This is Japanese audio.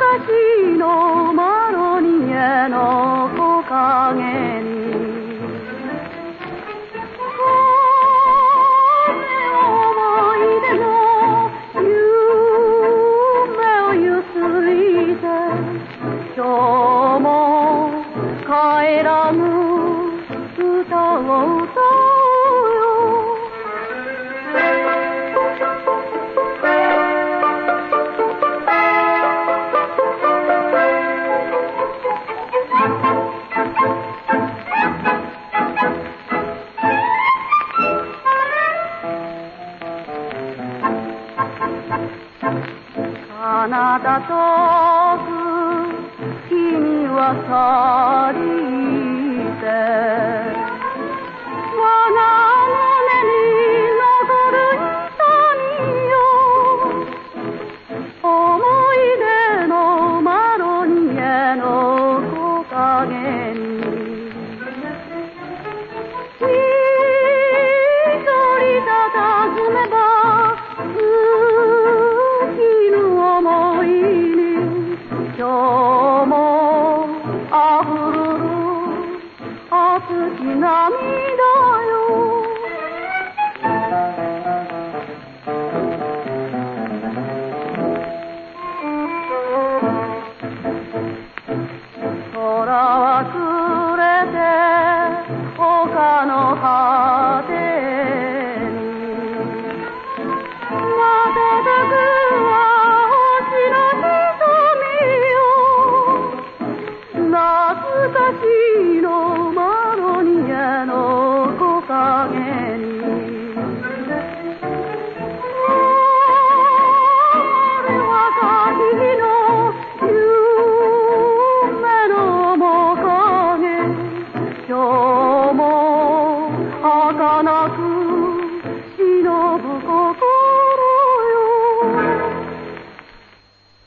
昔のマロニエの木陰に。思い出の夢をゆすいであなたと君は去り Navidad.